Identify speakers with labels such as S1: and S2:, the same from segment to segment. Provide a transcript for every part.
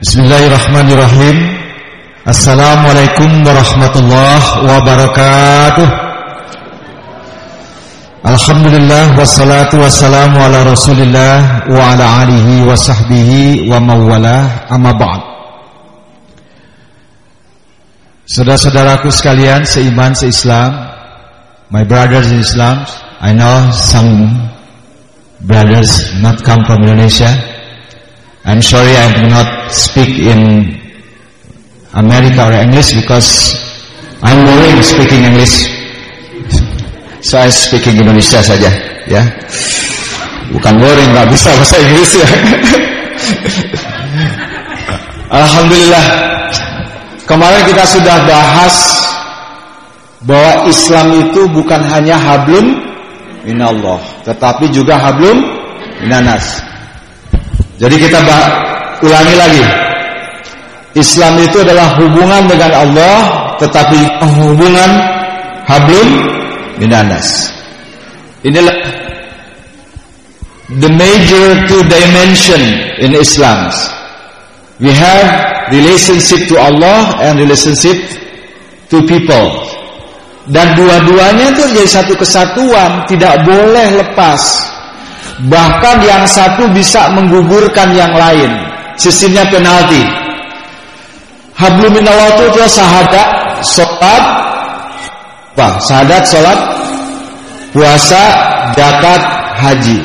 S1: Bismillahirrahmanirrahim. Assalamualaikum warahmatullahi wabarakatuh. Alhamdulillah wassalatu wassalamu ala rasulillah Wa ala alihi wa sahbihi wa mawalah amma ba'd. Saudara-saudaraku sekalian seiman seislam My brothers in Islam I know some brothers not come from Indonesia I'm sorry I do not speak in America or English because I'm boring speaking English. So I speaking Indonesia saja, ya. Bukan boring, nggak bisa bahasa Inggris ya. Alhamdulillah. Kemarin kita sudah bahas bahwa Islam itu bukan hanya hablum minallah, tetapi juga hablum minanas. Jadi kita ulangi lagi. Islam itu adalah hubungan dengan Allah tetapi hubungan hablum minanas. Inilah the major two dimension in Islam. We have relationship to Allah and relationship to people. Dan dua-duanya itu jadi satu kesatuan, tidak boleh lepas. Bahkan yang satu bisa menggugurkan yang lain. Sistemnya penalti. Hablum minallah itu sahadat, sholat, apa? Sahadat, sholat, puasa, zakat, haji.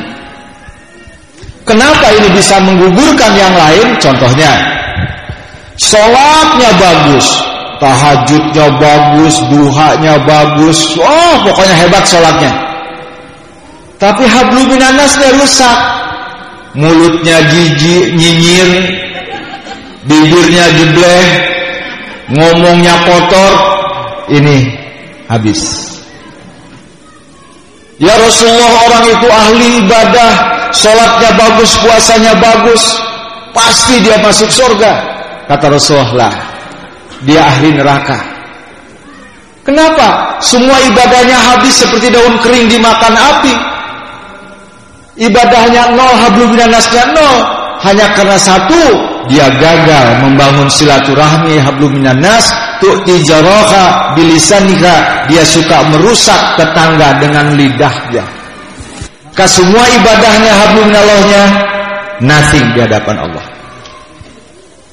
S1: Kenapa ini bisa menggugurkan yang lain? Contohnya, sholatnya bagus, tahajudnya bagus, duhanya bagus, oh pokoknya hebat sholatnya. Tapi hablu minanasnya rusak. Mulutnya jijik, nyinyir, bibirnya jebleh, ngomongnya kotor, ini habis. Ya Rasulullah orang itu ahli ibadah, sholatnya bagus, puasanya bagus, pasti dia masuk surga. Kata Rasulullah, dia ahli neraka. Kenapa? Semua ibadahnya habis seperti daun kering dimakan api ibadahnya nol hablum minanasnya nol. Hanya karena satu dia gagal membangun silaturahmi hablum minanas tu'ti jaroha bilisanika. Dia suka merusak tetangga dengan lidahnya ke semua ibadahnya hablum minallahnya nothing di hadapan Allah.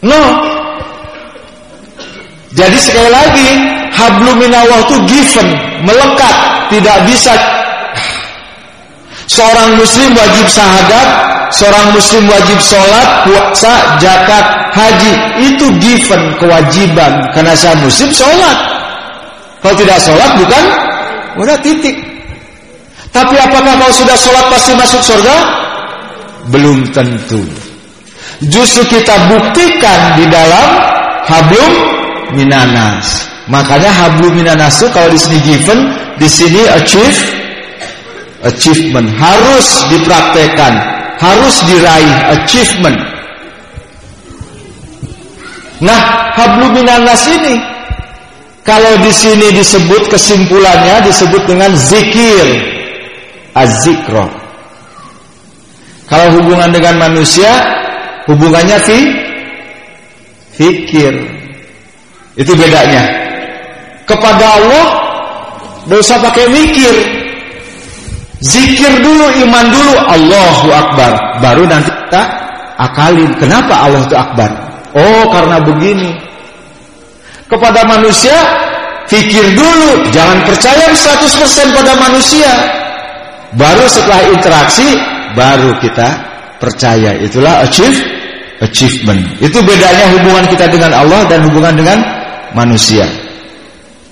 S1: No jadi sekali lagi hablum minallah itu given melekat tidak bisa Seorang muslim wajib syahadat, seorang muslim wajib sholat, puasa, zakat, haji. Itu given kewajiban karena saya muslim sholat. Kalau tidak sholat bukan, udah titik. Tapi apakah kalau sudah sholat pasti masuk surga? Belum tentu. Justru kita buktikan di dalam hablum minanas. Makanya hablum minanas itu kalau di sini given, di sini achieve achievement harus dipraktekkan, harus diraih achievement. Nah, hablu minanas ini kalau di sini disebut kesimpulannya disebut dengan zikir, azikro. Kalau hubungan dengan manusia, hubungannya fi fikir. Itu bedanya. Kepada Allah, usah pakai mikir, Zikir dulu, iman dulu, Allahu Akbar. Baru nanti kita akalin. Kenapa Allah itu Akbar? Oh, karena begini. Kepada manusia, pikir dulu. Jangan percaya 100% pada manusia. Baru setelah interaksi, baru kita percaya. Itulah achieve, achievement. Itu bedanya hubungan kita dengan Allah dan hubungan dengan manusia.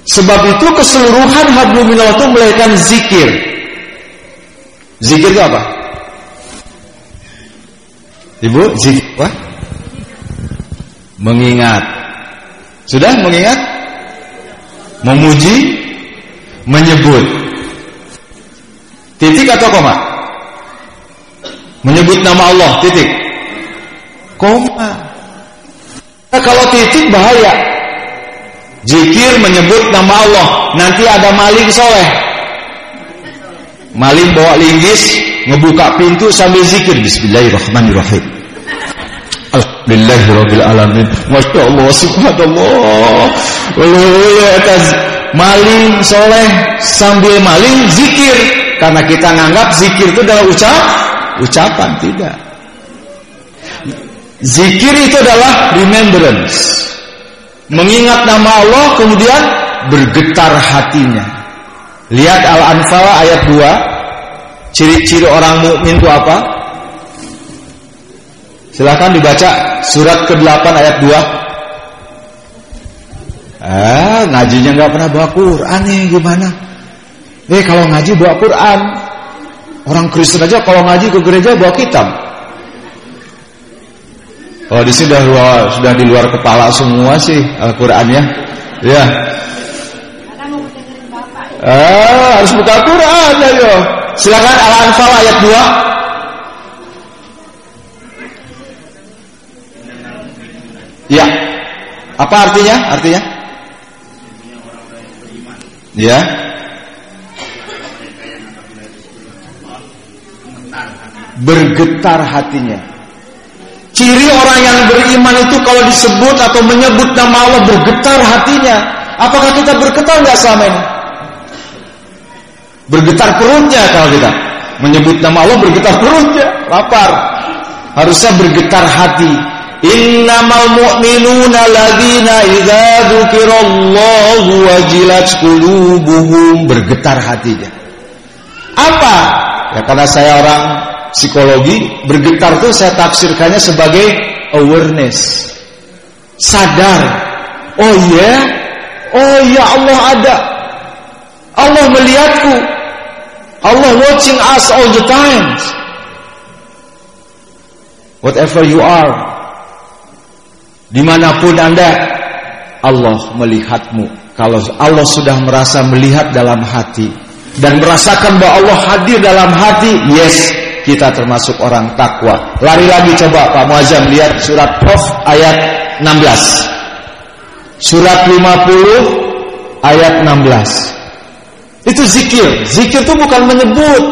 S1: Sebab itu keseluruhan hablum itu melahirkan zikir. Zikir itu apa? Ibu, zikir apa? Mengingat. Sudah mengingat? Memuji, menyebut. Titik atau koma? Menyebut nama Allah, titik. Koma. Nah, kalau titik bahaya. Zikir menyebut nama Allah, nanti ada maling soleh. Maling bawa linggis, ngebuka pintu sambil zikir Bismillahirrahmanirrahim. Alhamdulillahirabbil alamin. Masya Allah subhanallah. atas maling soleh sambil maling zikir karena kita nganggap zikir itu adalah ucap ucapan tidak. Zikir itu adalah remembrance. Mengingat nama Allah kemudian bergetar hatinya. Lihat Al-Anfal ayat 2. Ciri-ciri orang mukmin itu apa? Silakan dibaca surat ke-8 ayat 2. Ah, ngajinya nggak pernah bawa Quran nih gimana? Eh kalau ngaji bawa Quran. Orang Kristen aja kalau ngaji ke gereja bawa kitab. Oh di sini sudah sudah di luar kepala semua sih Al-Qur'annya. Ya. Ah, harus buka Quran ayo. Silakan Al-Anfal ayat 2. Ya. Apa artinya? Artinya? Ya. Bergetar hatinya. Ciri orang yang beriman itu kalau disebut atau menyebut nama Allah bergetar hatinya. Apakah kita bergetar nggak selama ini? Bergetar perutnya kalau kita menyebut nama Allah bergetar perutnya, lapar. Harusnya bergetar hati. Innamal mu'minuna alladzina idza dzukirallahu wajilat qulubuhum bergetar hatinya. Apa? Ya karena saya orang psikologi bergetar itu saya tafsirkannya sebagai awareness sadar oh iya yeah? oh iya Allah ada Allah melihatku Allah watching us all the times whatever you are di mana pun anda Allah melihatmu kalau Allah sudah merasa melihat dalam hati dan merasakan bahwa Allah hadir dalam hati yes kita termasuk orang takwa. Lari lagi coba Pak Muazzam lihat surat Qaf ayat 16. Surat 50 ayat 16. Itu zikir. Zikir itu bukan menyebut.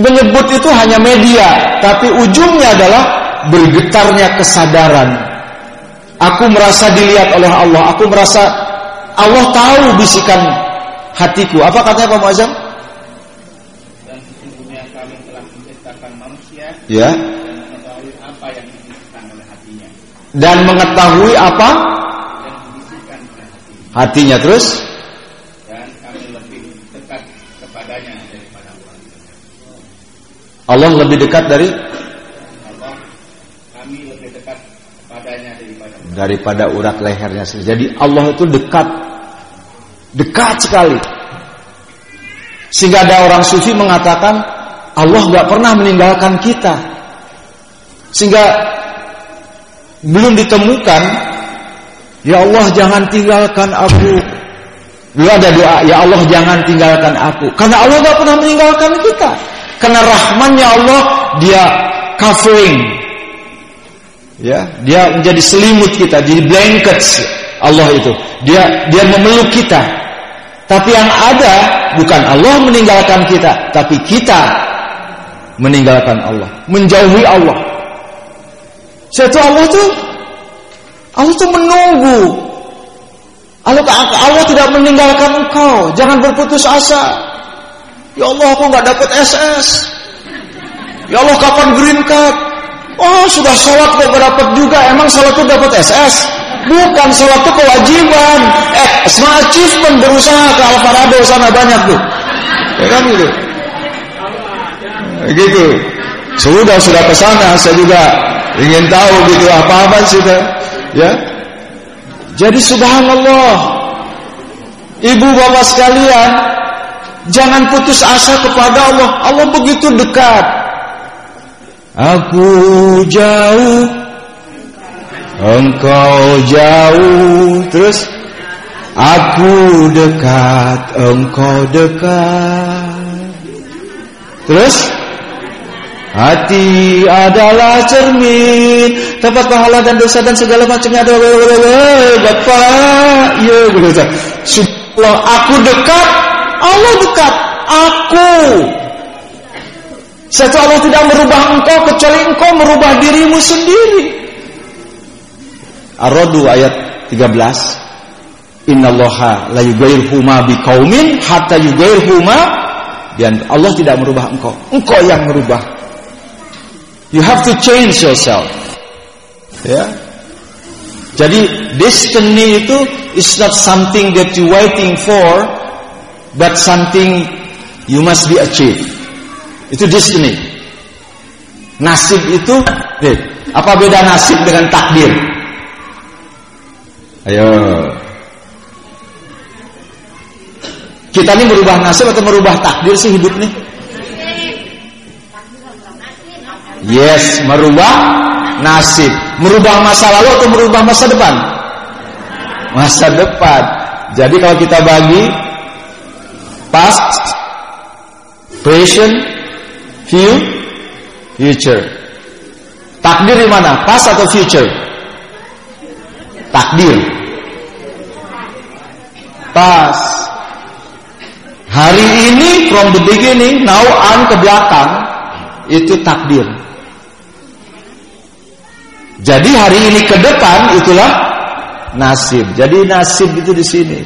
S1: Menyebut itu hanya media, tapi ujungnya adalah bergetarnya kesadaran. Aku merasa dilihat oleh Allah. Aku merasa Allah tahu bisikan hatiku. Apa katanya Pak Muazzam? ya dan mengetahui apa hatinya terus dan kami lebih dekat kepadanya daripada Allah lebih dekat dari Allah kami lebih dekat kepadanya daripada daripada urat lehernya sendiri. Jadi Allah itu dekat dekat sekali. Sehingga ada orang sufi mengatakan Allah nggak pernah meninggalkan kita. Sehingga belum ditemukan Ya Allah jangan tinggalkan aku. Belum ada doa, ya Allah jangan tinggalkan aku. Karena Allah nggak pernah meninggalkan kita. Karena rahmannya Allah dia covering. Ya, dia menjadi selimut kita, jadi blanket Allah itu. Dia dia memeluk kita. Tapi yang ada bukan Allah meninggalkan kita, tapi kita meninggalkan Allah, menjauhi Allah. Satu Allah itu Allah itu menunggu. Allah, Allah tidak meninggalkan engkau. Jangan berputus asa. Ya Allah, aku nggak dapat SS. Ya Allah, kapan green card? Oh, sudah sholat kok gak dapat juga. Emang sholat itu dapat SS? Bukan sholat itu kewajiban. Eh, smart achievement berusaha ke Alvarado sana banyak tuh. Ya kan gitu gitu sudah sudah ke sana saya juga ingin tahu gitu apa-apa sudah ya jadi subhanallah ibu bapak sekalian jangan putus asa kepada Allah. Allah begitu dekat. Aku jauh engkau jauh. Terus aku dekat engkau dekat. Terus Hati adalah cermin. Tempat pahala dan dosa dan segala macamnya ada Bapak. Ya begitu. Aku dekat Allah dekat aku Satu Allah tidak merubah engkau kecuali engkau merubah dirimu sendiri. Ar-Radu ayat 13. Innallaha la yughayyiru ma biqaumin hatta yughayyiru ma dan Allah tidak merubah engkau. Engkau yang merubah. You have to change yourself. Ya. Jadi destiny itu is not something that you waiting for but something you must be achieved. Itu destiny. Nasib itu, apa beda nasib dengan takdir? Ayo. Kita ini merubah nasib atau merubah takdir sih hidup nih? Yes, merubah nasib. Merubah masa lalu atau merubah masa depan? Masa depan. Jadi kalau kita bagi past, present, future. Takdir di mana? Past atau future? Takdir. Pas. Hari ini from the beginning, now on ke belakang itu takdir. Jadi hari ini ke depan itulah nasib. Jadi nasib itu di sini.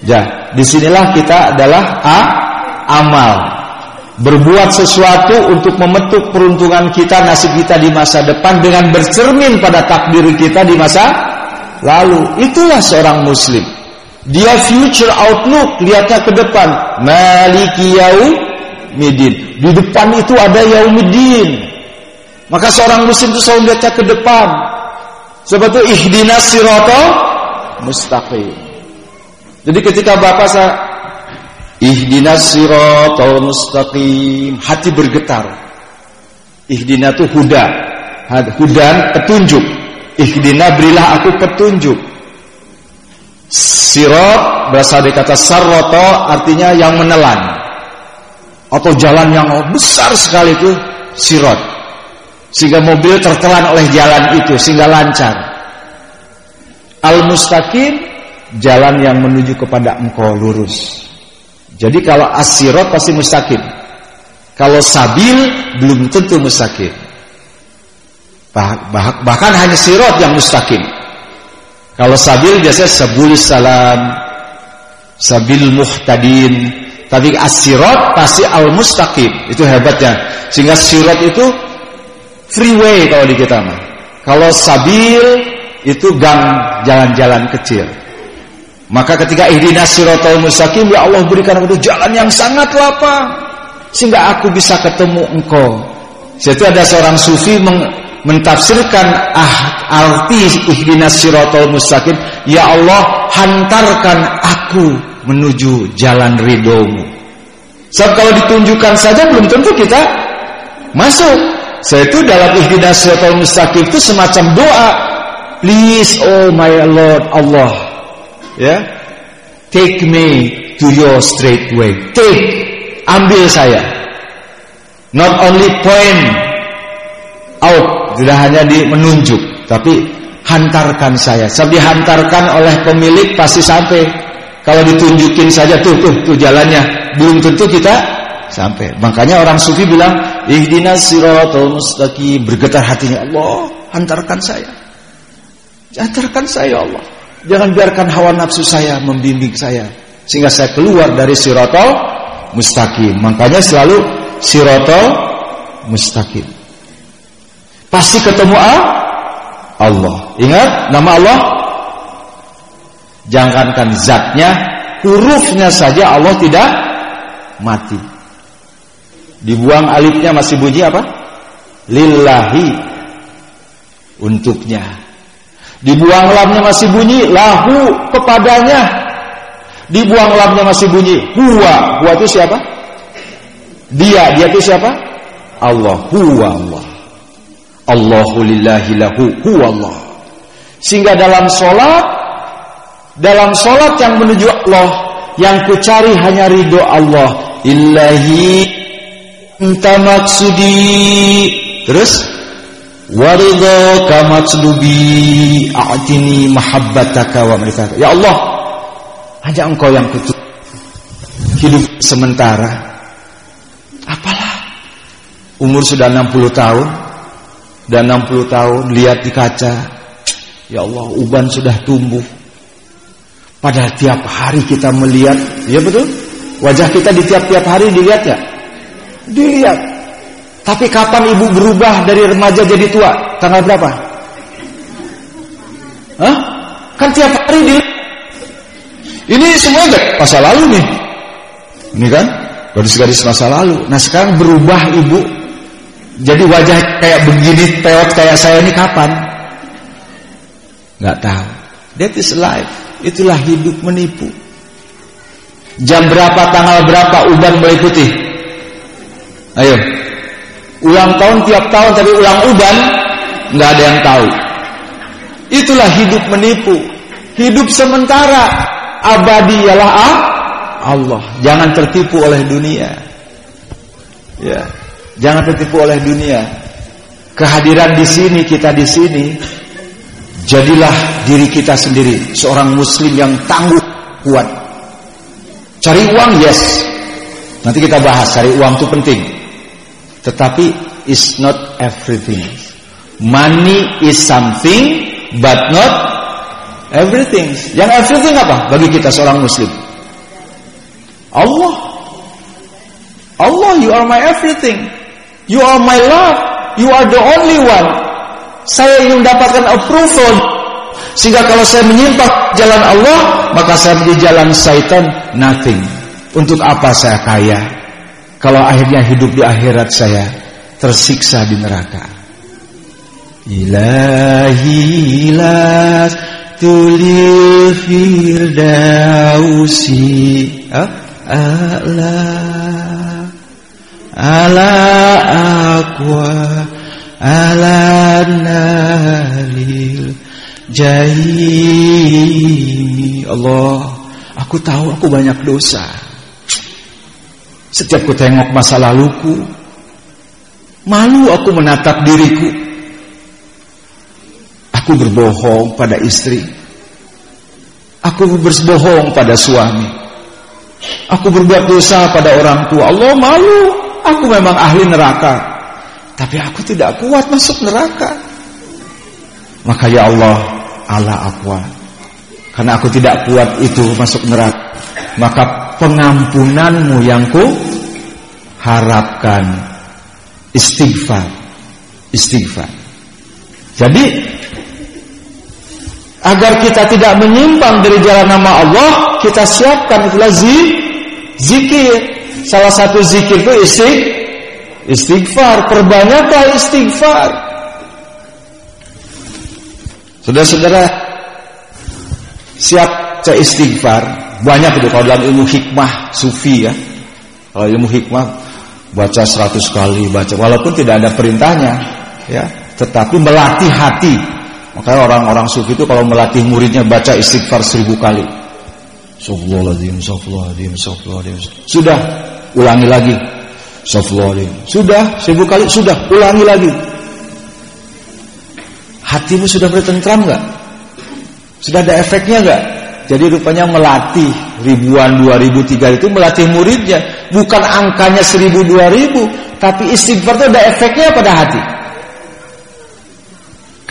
S1: Ya, di sinilah kita adalah a, amal berbuat sesuatu untuk memetuk peruntungan kita, nasib kita di masa depan dengan bercermin pada takdir kita di masa lalu. Itulah seorang muslim. Dia future outlook, lihatnya ke depan. Maliki yaumidin. Di depan itu ada yaumidin. Maka seorang muslim itu selalu lihatnya ke depan. Sebab itu ihdinas sirata mustaqim. Jadi ketika Bapak saya Ihdinas siratal mustaqim. Hati bergetar. Ihdina itu huda. Hudan petunjuk. Ihdina berilah aku petunjuk. Sirat berasal dari kata sarroto artinya yang menelan. Atau jalan yang besar sekali itu sirat. Sehingga mobil tertelan oleh jalan itu sehingga lancar. Al-mustaqim jalan yang menuju kepada engkau lurus. Jadi kalau asirot pasti mustaqim. Kalau sabil belum tentu mustaqim. Bah, bah, bahkan hanya sirot yang mustaqim. Kalau sabil biasanya sabul salam, sabil muhtadin. Tapi asirot pasti al mustaqim. Itu hebatnya. Sehingga sirot itu freeway kalau di kita mah. Kalau sabil itu gang jalan-jalan kecil. Maka ketika ihdinas siratal mustaqim ya Allah berikan aku jalan yang sangat lapang sehingga aku bisa ketemu engkau. Jadi ada seorang sufi mentafsirkan ah arti ihdinas siratal mustaqim, ya Allah hantarkan aku menuju jalan ridhomu. Sebab kalau ditunjukkan saja belum tentu kita masuk. Saya itu dalam ihdinas siratal mustaqim itu semacam doa. Please oh my Lord Allah ya? Take me to your straight way take. Ambil saya. Not only point out. Tidak hanya di menunjuk. Tapi hantarkan saya. Sebab dihantarkan oleh pemilik pasti sampai. Kalau ditunjukin saja tuh tuh tuh jalannya. Belum tentu kita sampai. Makanya orang sufi bilang ihdinas siratal mustaqim. Bergetar hatinya. Allah hantarkan saya. Hantarkan saya Allah Jangan biarkan hawa nafsu saya membimbing saya sehingga saya keluar dari sirotol mustaqim. Makanya selalu sirotol mustaqim. Pasti ketemu Allah. Ingat nama Allah. Jangankan zatnya, hurufnya saja Allah tidak mati. Dibuang alifnya masih bunyi apa? Lillahi untuknya. Dibuang lamnya masih bunyi, lahu kepadanya. Dibuang lamnya masih bunyi, huwa. Huwa itu siapa? Dia, dia itu siapa? Allah, huwa Allah. Allahu lillahi lahu, huwa Allah. Sehingga dalam sholat, dalam sholat yang menuju Allah, yang kucari hanya ridho Allah. Illahi enta maksudi. Terus Waridho kamatslubi a'tini mahabbataka wa mereka. Ya Allah, hanya engkau yang kutu hidup sementara. umur sudah 60 tahun. Dan 60 tahun lihat di kaca. Ya Allah uban sudah tumbuh. Padahal tiap hari kita melihat. Ya betul? Wajah kita di tiap-tiap hari dilihat ya? Dilihat tapi kapan ibu berubah dari remaja jadi tua tanggal berapa Hah? kan tiap hari di ini semua masa lalu nih ini kan garis-garis masa lalu nah sekarang berubah ibu jadi wajah kayak begini peot kayak saya ini kapan? Gak tahu. That is life. Itulah hidup menipu. Jam berapa, tanggal berapa uban mulai putih? Ayo. Ulang tahun tiap tahun tapi ulang uban nggak ada yang tahu. Itulah hidup menipu. Hidup sementara, abadi ialah Allah. Jangan tertipu oleh dunia. Ya. Jangan tertipu oleh dunia. Kehadiran di sini, kita di sini, jadilah diri kita sendiri, seorang muslim yang tangguh, kuat. Cari uang, yes. Nanti kita bahas, cari uang itu penting. Tetapi is not everything. Money is something, but not everything. Yang everything apa? Bagi kita seorang muslim. Allah. Allah, you are my everything. You are my love. You are the only one. Saya ingin mendapatkan approval. Sehingga kalau saya menyimpang jalan Allah, maka saya menjadi jalan syaitan. Nothing. Untuk apa saya kaya? Kalau akhirnya hidup di akhirat saya tersiksa di neraka. Ilahi las tulil firdausi. Allah ala aqwa ala nalil jahimi Allah aku tahu aku banyak dosa setiap ku tengok masa laluku malu aku menatap diriku aku berbohong pada istri aku berbohong pada suami aku berbuat dosa pada orang tua Allah malu Aku memang ahli neraka. Tapi aku tidak kuat masuk neraka. Maka ya Allah, Allah aqwa. Karena aku tidak kuat itu masuk neraka. Maka pengampunanmu yang ku harapkan istighfar. Istighfar. Jadi agar kita tidak menyimpang dari jalan nama Allah, kita siapkan itulah zikir. Salah satu zikir itu istig, istighfar. Perbanyaklah istighfar. Saudara-saudara, siap cek istighfar. Banyak itu kalau dalam ilmu hikmah sufi ya. Kalau ilmu hikmah baca seratus kali baca walaupun tidak ada perintahnya ya, tetapi melatih hati. Makanya orang-orang sufi itu kalau melatih muridnya baca istighfar seribu kali. Sudah, ulangi lagi. Sudah, seribu kali, sudah, ulangi lagi. Hatimu sudah bertentram nggak? Sudah ada efeknya nggak? Jadi rupanya melatih ribuan, dua ribu, tiga itu melatih muridnya. Bukan angkanya seribu, dua ribu. Tapi istighfar itu ada efeknya pada hati.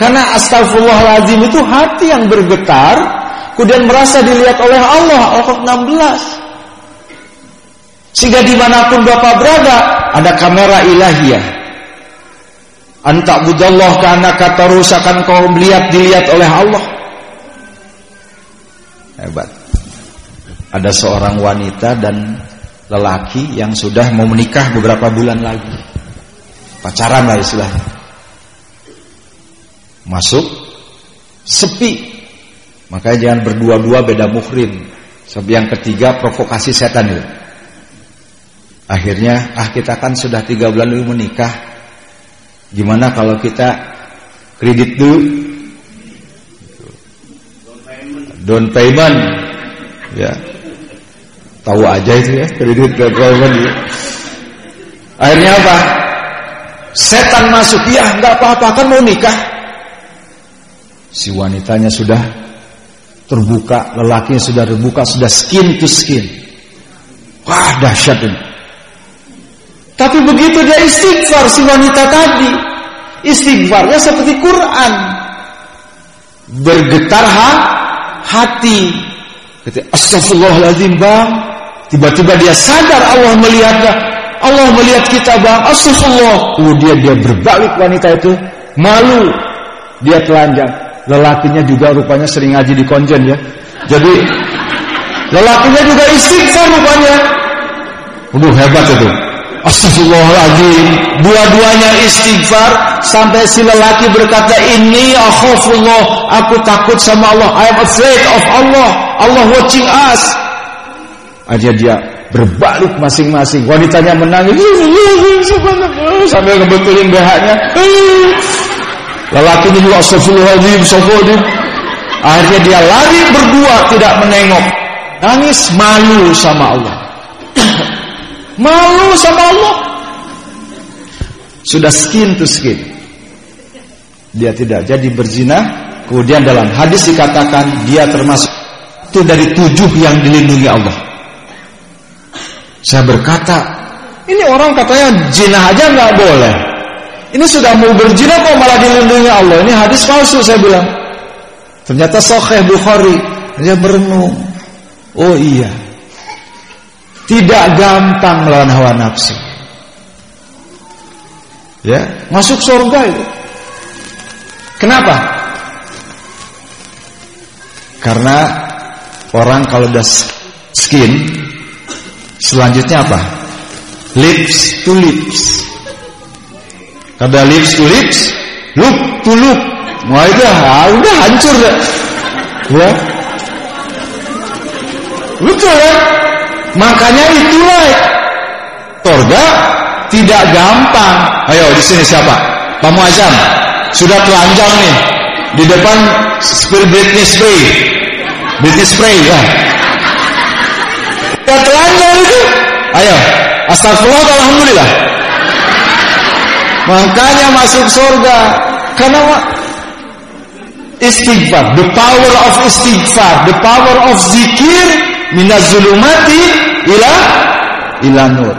S1: Karena astagfirullahaladzim itu hati yang bergetar kemudian merasa dilihat oleh Allah al 16 sehingga di mana pun Bapak berada ada kamera ilahiyah antak budallah karena kata rusakan kau melihat dilihat oleh Allah hebat ada seorang wanita dan lelaki yang sudah mau menikah beberapa bulan lagi pacaran lah istilahnya masuk sepi Makanya jangan berdua-dua beda muhrim. Sebab yang ketiga provokasi setan itu. Akhirnya, ah kita kan sudah tiga bulan dulu menikah. Gimana kalau kita kredit dulu? Down payment. Ya. Tahu aja itu ya, kredit payment. Ya. Akhirnya apa? Setan masuk, ya nggak apa-apa kan mau nikah. Si wanitanya sudah terbuka, lelaki sudah terbuka, sudah skin to skin. Wah, dahsyat ini. Tapi begitu dia istighfar si wanita tadi, istighfarnya seperti Quran. Bergetar ha, hati. Kata, Astagfirullahaladzim bang. Tiba-tiba dia sadar Allah melihatnya. Allah melihat kita bang. Astagfirullah. Kemudian dia berbalik wanita itu. Malu. Dia telanjang. Lelakinya juga rupanya sering ngaji di konjen ya. Jadi lelakinya juga istighfar rupanya. Waduh hebat itu. Astagfirullahaladzim. Dua-duanya istighfar Sampai si lelaki berkata Ini akhafullah Aku takut sama Allah. I am afraid of Allah. Allah watching us. Aja dia berbalik masing-masing. Wanitanya menangis. Sambil ngebetulin BH-nya Lelakinya juga Astagfirullahaladzim Astagfirullahaladzim Akhirnya dia lari berdua Tidak menengok. Nangis malu sama Allah Malu sama Allah. Sudah skin to skin. Dia tidak jadi berzina. Kemudian dalam hadis dikatakan dia termasuk itu dari tujuh yang dilindungi Allah. Saya berkata, ini orang katanya zina aja nggak boleh. Ini sudah mau berzina kok malah dilindungi Allah. Ini hadis palsu saya bilang. Ternyata Sahih Bukhari. Dia berenung. Oh iya, tidak gampang melawan hawa nafsu. Ya, masuk surga itu. Kenapa? Karena orang kalau udah skin selanjutnya apa? Lips to lips. Kada lips to lips, look to look. Wah itu ah, udah hancur ya. Ya. Betul ya? Makanya itulah surga tidak gampang. Ayo di sini siapa? Pak Muazzam sudah telanjang nih di depan spray Britney spray, Britney spray ya. Sudah telanjang itu. Ayo, astagfirullah, alhamdulillah. Makanya masuk surga karena istighfar, the power of istighfar, the power of zikir minazulumati ila ila nur.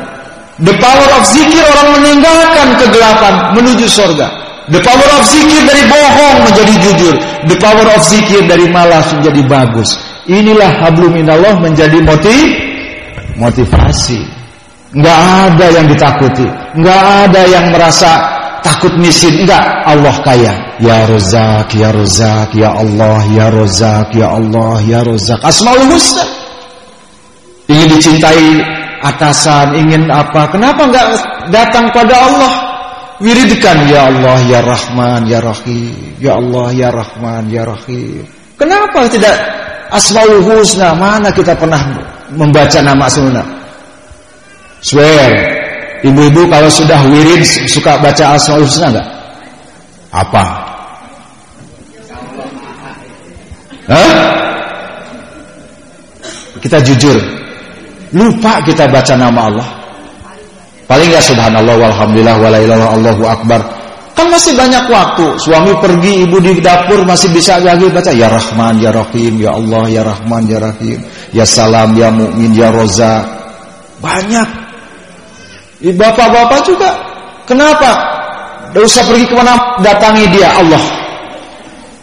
S1: The power of zikir orang meninggalkan kegelapan menuju surga. The power of zikir dari bohong menjadi jujur. The power of zikir dari malas menjadi bagus. Inilah hablum minallah menjadi motiv motivasi. Enggak ada yang ditakuti, enggak ada yang merasa takut miskin, enggak. Allah kaya. Ya Rozak, ya Rozak, ya Allah, ya Rozak, ya Allah, ya Rozak. Asmaul Husna ingin dicintai atasan, ingin apa? Kenapa enggak datang pada Allah? Wiridkan ya Allah, ya Rahman, ya Rahim, ya Allah, ya Rahman, ya Rahim. Kenapa tidak Asmaul Husna? Mana kita pernah membaca nama sunnah? Swear, ibu-ibu kalau sudah wirid suka baca Asmaul Husna enggak? Apa? Hah? Kita jujur, Lupa kita baca nama Allah. Paling ya subhanallah walhamdulillah walailallah Allahu akbar. Kan masih banyak waktu. Suami pergi, ibu di dapur masih bisa lagi baca ya Rahman, ya Rahim, ya Allah, ya Rahman, ya Rahim, ya Salam, ya Mukmin, ya Roza. Banyak. Bapak-bapak juga. Kenapa? Tidak usah pergi ke mana, datangi dia Allah.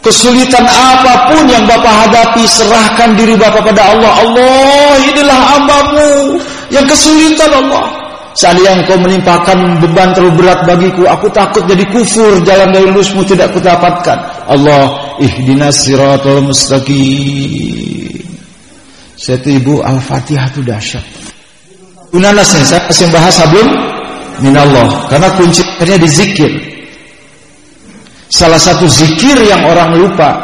S1: Kesulitan apa pun yang Bapak hadapi Serahkan diri Bapak pada Allah. Allah inilah hambamu Yang kesulitan Allah. Seandainya engkau menimpakan beban terlalu berat bagiku Aku takut jadi kufur Jalan dari lusmu tidak kudapatkan. Allah ihdinas siratul mustaqim. Saya ibu Al-Fatihah itu dahsyat. Nih saya masih bahas sebelum Minallah. Karena kuncinya di zikir Salah satu zikir yang orang lupa.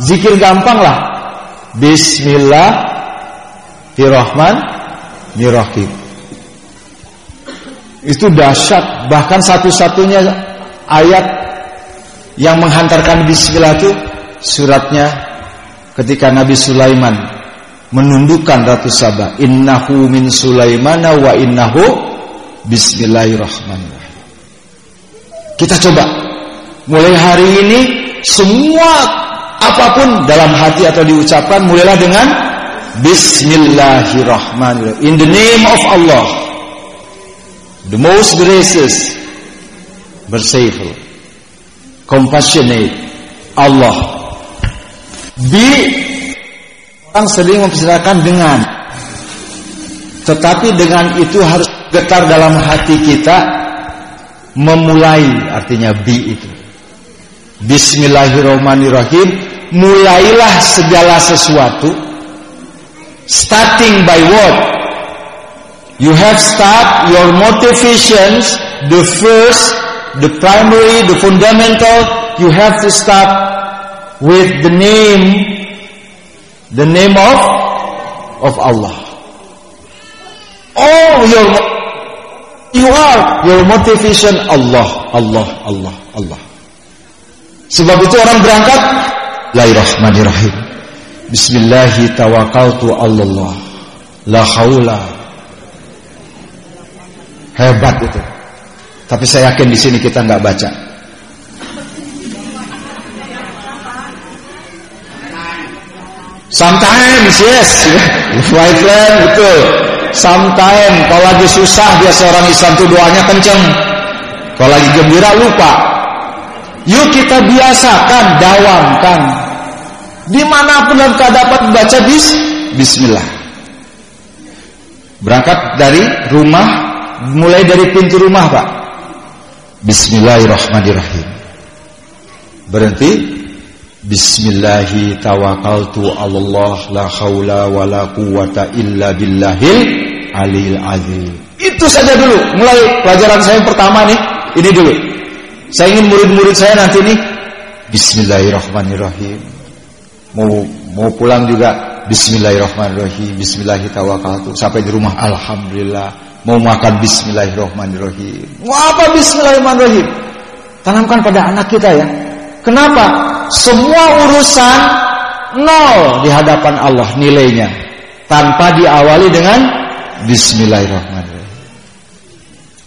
S1: Zikir gampang lah. Bismillahirrahmanirrahim. Itu dahsyat. Bahkan satu-satunya ayat Yang menghantarkan Bismillah itu Suratnya Ketika Nabi Sulaiman Menundukkan Ratu Sabah Innahu min Sulaimana wa innahu Bismillahirrahmanirrahim. Kita coba Mulai hari ini semua apa pun dalam hati atau diucapkan mulailah dengan Bismillahirrahmanirrahim. In the name of Allah. The most gracious, merciful, compassionate, Allah. B orang sering mempersilakan dengan tetapi dengan itu harus getar dalam hati kita memulai artinya B itu Bismillahirrahmanirrahim mulailah segala sesuatu starting by what you have start your motivations the first the primary the fundamental you have to start with the name the name of of Allah. Oh, your you are your motivation Allah, Allah, Allah, Allah. Sebab itu orang berangkat Bismillahirrahmanirrahim. Bismillahi tawakkaltu Allah. La haula. Hebat itu. Tapi saya yakin di sini kita nggak baca. Sometimes yes, my friend betul. Sometimes kalau lagi susah dia seorang Islam tuh doanya kenceng. Kalau lagi gembira lupa. Yuk kita biasakan, dawamkan. Di mana pun kita dapat baca bis, Bismillah. Berangkat dari rumah, mulai dari pintu rumah pak. Bismillahirrahmanirrahim. Berhenti, Bismillahi tawakkaltu Allah la haula wa la illa billahil alil azim. Itu saja dulu. Mulai pelajaran saya yang pertama nih, ini dulu. Saya ingin murid-murid saya nanti nih Bismillahirrahmanirrahim. Mau mau pulang juga Bismillahirrahmanirrahim. Bismillahi tawakkaltu sampai di rumah alhamdulillah. Mau makan Bismillahirrahmanirrahim. Mau apa Bismillahirrahmanirrahim? Tanamkan pada anak kita ya. Kenapa? semua urusan nol di hadapan Allah nilainya tanpa diawali dengan Bismillahirrahmanirrahim.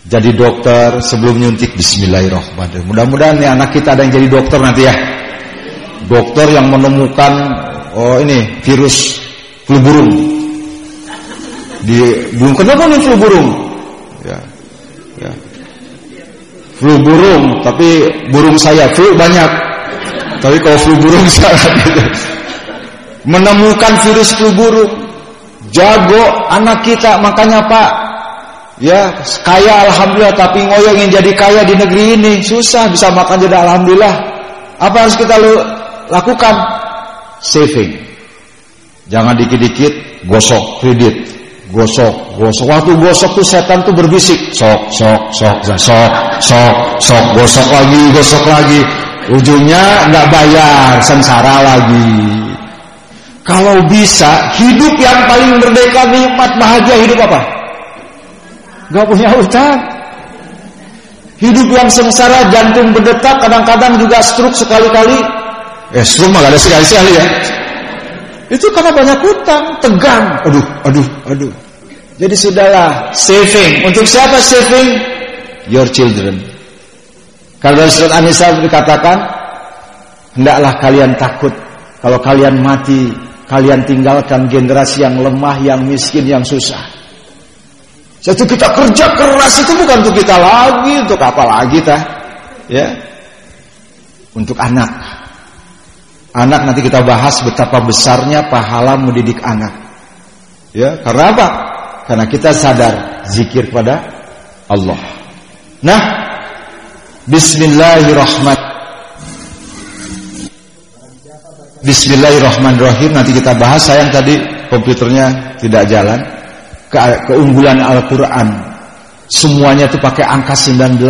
S1: Jadi dokter sebelum nyuntik Bismillahirrahmanirrahim. Mudah-mudahan nih anak kita ada yang jadi dokter nanti ya. Dokter yang menemukan oh ini virus flu burung di burung kenapa nih flu burung? Ya, ya. Flu burung tapi burung saya flu banyak tapi kalau flu burung salah gitu. Menemukan virus flu burung. Jago anak kita makanya Pak. Ya, kaya alhamdulillah tapi ngoyo ingin jadi kaya di negeri ini susah bisa makan jadi alhamdulillah. Apa harus kita lakukan? Saving. Jangan dikit-dikit gosok kredit, gosok, gosok. Waktu gosok tuh setan tuh berbisik, sok, sok, sok, sok, sok, sok, gosok lagi, gosok lagi. Ujungnya nggak bayar, sengsara lagi. Kalau bisa, hidup yang paling merdeka, nikmat, bahagia, hidup apa? Gak punya utang. Hidup yang sengsara, jantung berdetak, kadang-kadang juga stroke sekali-kali. Eh, stroke mah gak ada sekali-sekali ya. Itu karena banyak utang, tegang. Aduh, aduh, aduh. Jadi sudahlah, saving. Untuk siapa saving? Your children. Kalau surat An-Nisa dikatakan, hendaklah kalian takut kalau kalian mati, kalian tinggalkan generasi yang lemah, yang miskin, yang susah. Jadi kita kerja keras itu bukan untuk kita lagi, untuk apa lagi ta? Ya. Untuk anak. Anak nanti kita bahas betapa besarnya pahala mendidik anak. Ya, karena apa? Karena kita sadar zikir pada Allah. Nah, Bismillahirrahmanirrahim. Bismillahirrahmanirrahim nanti kita bahas sayang tadi komputernya tidak jalan Ke keunggulan Al-Qur'an. Semuanya itu pakai angka 19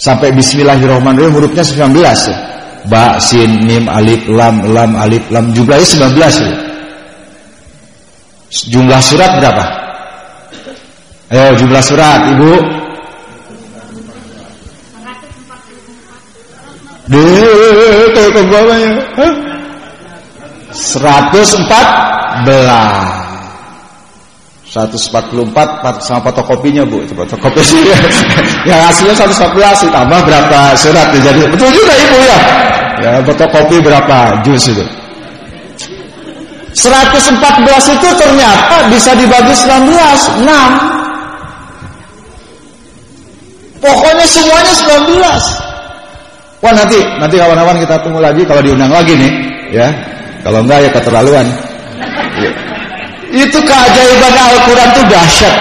S1: sampai Bismillahirrahmanirrahim hurufnya 19 ya. Ba sin mim alif lam lam alif lam. Jumlahnya 19 ya. Jumlah surat berapa? Ayo jumlah surat ibu. Deh, ke bawahnya. 114 144 sama fotokopinya bu. Itu fotokopi yang hasilnya 114 ditambah berapa surat jadi betul juga ibu ya? Ya fotokopi berapa jus itu? 114 itu ternyata bisa dibagi 19 6 Pokoknya semuanya 19. Wah nanti nanti kawan-kawan kita tunggu lagi kalau diundang lagi nih, ya. Kalau enggak ya keterlaluan. Itu keajaiban Al-Quran itu dahsyat.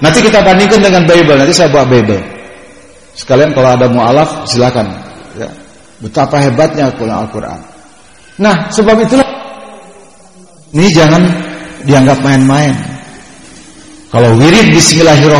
S1: Nanti kita bandingkan dengan Bible. Nanti saya bawa Bible. Sekalian kalau ada mu'alaf silakan. Ya. Betapa hebatnya Al-Quran. Nah sebab itulah ini jangan dianggap main-main. Kalau wirid Bismillahirrahmanirrahim